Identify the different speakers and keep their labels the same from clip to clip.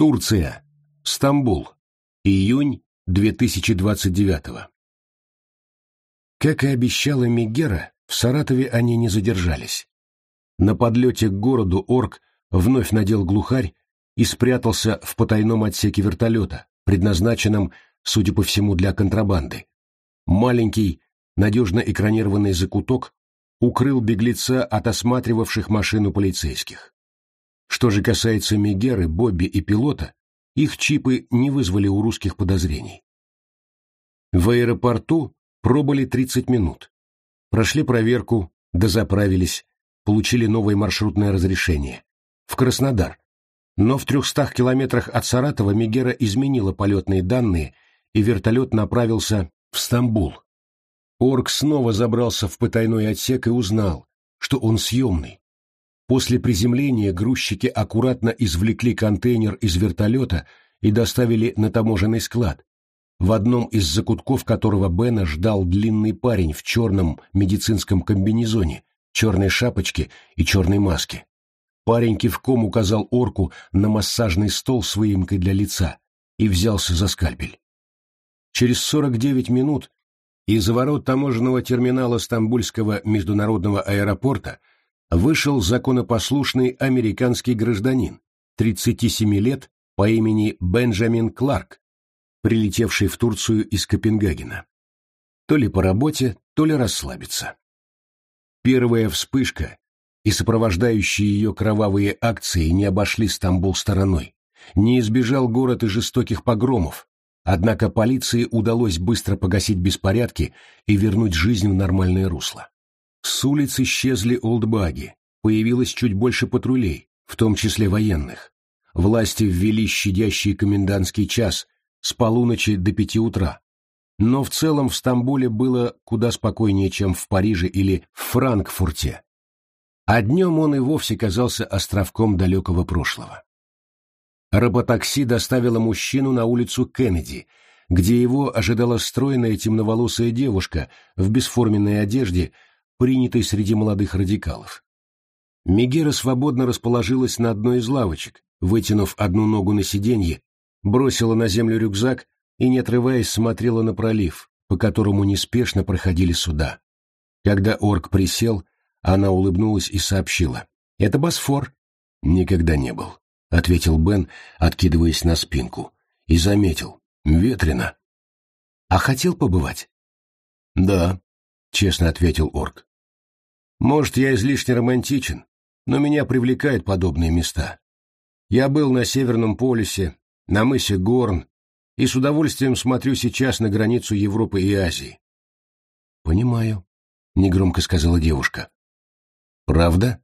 Speaker 1: Турция. Стамбул. Июнь 2029 Как и обещала Мегера, в Саратове они не задержались. На подлете к городу Орк вновь надел глухарь и спрятался в потайном отсеке вертолета, предназначенном, судя по всему, для контрабанды. Маленький, надежно экранированный закуток укрыл беглеца от осматривавших машину полицейских. Что же касается Мегеры, Бобби и пилота, их чипы не вызвали у русских подозрений. В аэропорту пробыли 30 минут. Прошли проверку, дозаправились, получили новое маршрутное разрешение. В Краснодар. Но в 300 километрах от Саратова Мегера изменила полетные данные, и вертолет направился в Стамбул. Орк снова забрался в потайной отсек и узнал, что он съемный, После приземления грузчики аккуратно извлекли контейнер из вертолета и доставили на таможенный склад, в одном из закутков которого Бена ждал длинный парень в черном медицинском комбинезоне, черной шапочке и черной маске. Парень кивком указал орку на массажный стол с выемкой для лица и взялся за скальпель. Через 49 минут из ворот таможенного терминала Стамбульского международного аэропорта вышел законопослушный американский гражданин, 37 лет, по имени Бенджамин Кларк, прилетевший в Турцию из Копенгагена. То ли по работе, то ли расслабиться. Первая вспышка и сопровождающие ее кровавые акции не обошли Стамбул стороной. Не избежал город и жестоких погромов, однако полиции удалось быстро погасить беспорядки и вернуть жизнь в нормальное русло. С улиц исчезли олдбаги, появилось чуть больше патрулей, в том числе военных. Власти ввели щадящий комендантский час с полуночи до пяти утра. Но в целом в Стамбуле было куда спокойнее, чем в Париже или в Франкфурте. А днем он и вовсе казался островком далекого прошлого. Роботакси доставило мужчину на улицу Кеннеди, где его ожидала стройная темноволосая девушка в бесформенной одежде принятой среди молодых радикалов. Мегера свободно расположилась на одной из лавочек, вытянув одну ногу на сиденье, бросила на землю рюкзак и, не отрываясь, смотрела на пролив, по которому неспешно проходили суда. Когда орк присел, она улыбнулась и сообщила. «Это Босфор». «Никогда не был», — ответил Бен, откидываясь на спинку, и заметил. «Ветрено». «А хотел побывать?» «Да», — честно ответил орк. Может, я излишне романтичен, но меня привлекают подобные места. Я был на Северном полюсе, на мысе Горн, и с удовольствием смотрю сейчас на границу Европы и Азии. «Понимаю», — негромко сказала девушка. «Правда?»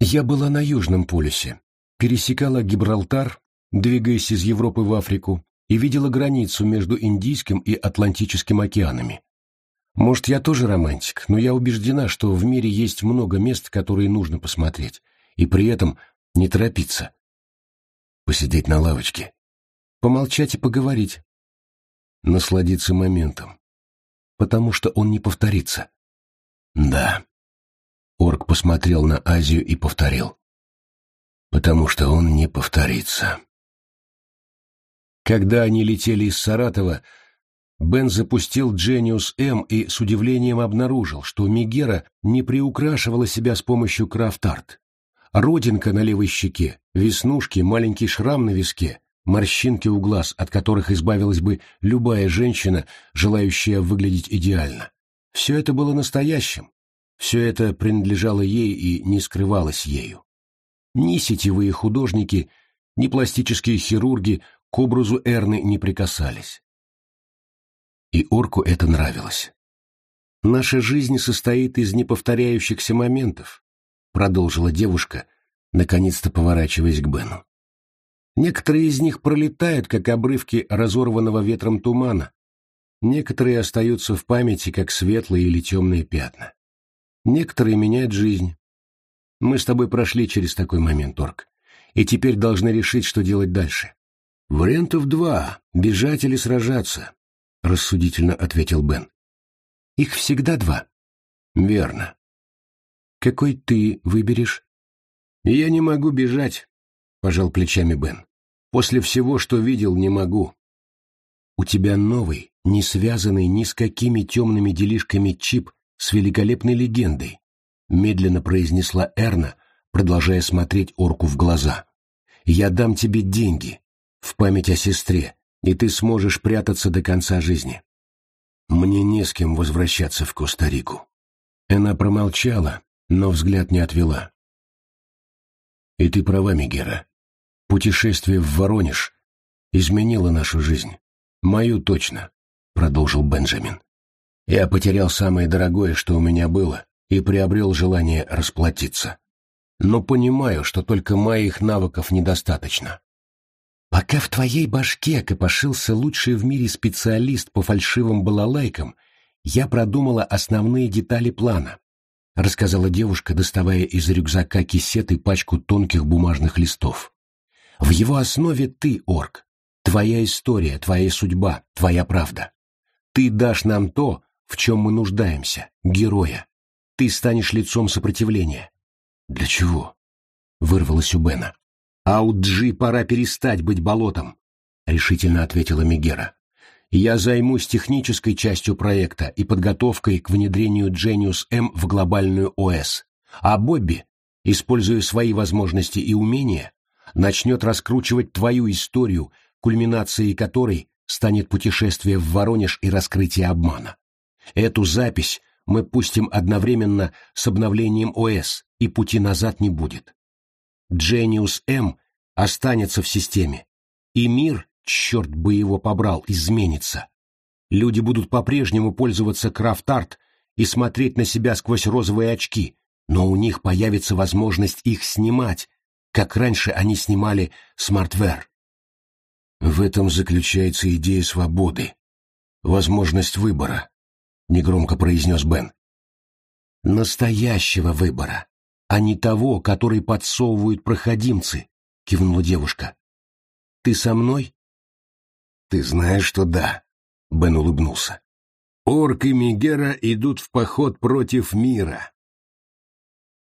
Speaker 1: «Я была на Южном полюсе, пересекала Гибралтар, двигаясь из Европы в Африку, и видела границу между Индийским и Атлантическим океанами. Может, я тоже романтик, но я убеждена, что в мире есть много мест, которые нужно посмотреть, и при этом не торопиться. Посидеть на лавочке, помолчать и поговорить. Насладиться моментом, потому что он не повторится. Да. Орк посмотрел на Азию и повторил. Потому что он не повторится. Когда они летели из Саратова, Бен запустил Genius M и с удивлением обнаружил, что Мегера не приукрашивала себя с помощью крафт-арт. Родинка на левой щеке, веснушки, маленький шрам на виске, морщинки у глаз, от которых избавилась бы любая женщина, желающая выглядеть идеально. Все это было настоящим. Все это принадлежало ей и не скрывалось ею. Ни сетевые художники, ни пластические хирурги к образу Эрны не прикасались и орку это нравилось. «Наша жизнь состоит из неповторяющихся моментов», — продолжила девушка, наконец-то поворачиваясь к Бену. «Некоторые из них пролетают, как обрывки разорванного ветром тумана. Некоторые остаются в памяти, как светлые или темные пятна. Некоторые меняют жизнь. Мы с тобой прошли через такой момент, Орк, и теперь должны решить, что делать дальше. Вариантов два — бежать или сражаться рассудительно ответил Бен. Их всегда два. Верно. Какой ты выберешь? Я не могу бежать, пожал плечами Бен. После всего, что видел, не могу. У тебя новый, не связанный ни с какими темными делишками чип с великолепной легендой, медленно произнесла Эрна, продолжая смотреть орку в глаза. Я дам тебе деньги в память о сестре, и ты сможешь прятаться до конца жизни. Мне не с кем возвращаться в Коста-Рику. Она промолчала, но взгляд не отвела. И ты права, Мегера. Путешествие в Воронеж изменило нашу жизнь. Мою точно, продолжил Бенджамин. Я потерял самое дорогое, что у меня было, и приобрел желание расплатиться. Но понимаю, что только моих навыков недостаточно. Пока в твоей башке копошился лучший в мире специалист по фальшивым балалайкам, я продумала основные детали плана. — рассказала девушка, доставая из рюкзака кисет и пачку тонких бумажных листов. «В его основе ты, орк. Твоя история, твоя судьба, твоя правда. Ты дашь нам то, в чем мы нуждаемся, героя. Ты станешь лицом сопротивления». «Для чего?» — вырвалось у Бена. «Ауджи, пора перестать быть болотом», — решительно ответила Мегера. Я займусь технической частью проекта и подготовкой к внедрению Genius M в глобальную ОС, а Бобби, используя свои возможности и умения, начнет раскручивать твою историю, кульминацией которой станет путешествие в Воронеж и раскрытие обмана. Эту запись мы пустим одновременно с обновлением ОС, и пути назад не будет. Genius M останется в системе, и мир черт бы его побрал, изменится. Люди будут по-прежнему пользоваться крафт-арт и смотреть на себя сквозь розовые очки, но у них появится возможность их снимать, как раньше они снимали смартвер. В этом заключается идея свободы, возможность выбора, негромко произнес Бен. Настоящего выбора, а не того, который подсовывают проходимцы, кивнула девушка. Ты со мной? «Ты знаешь, что да», — Бен улыбнулся. «Орк и Мегера идут в поход против мира».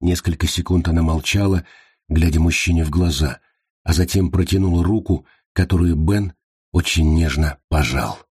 Speaker 1: Несколько секунд она молчала, глядя мужчине в глаза, а затем протянула руку, которую Бен очень нежно пожал.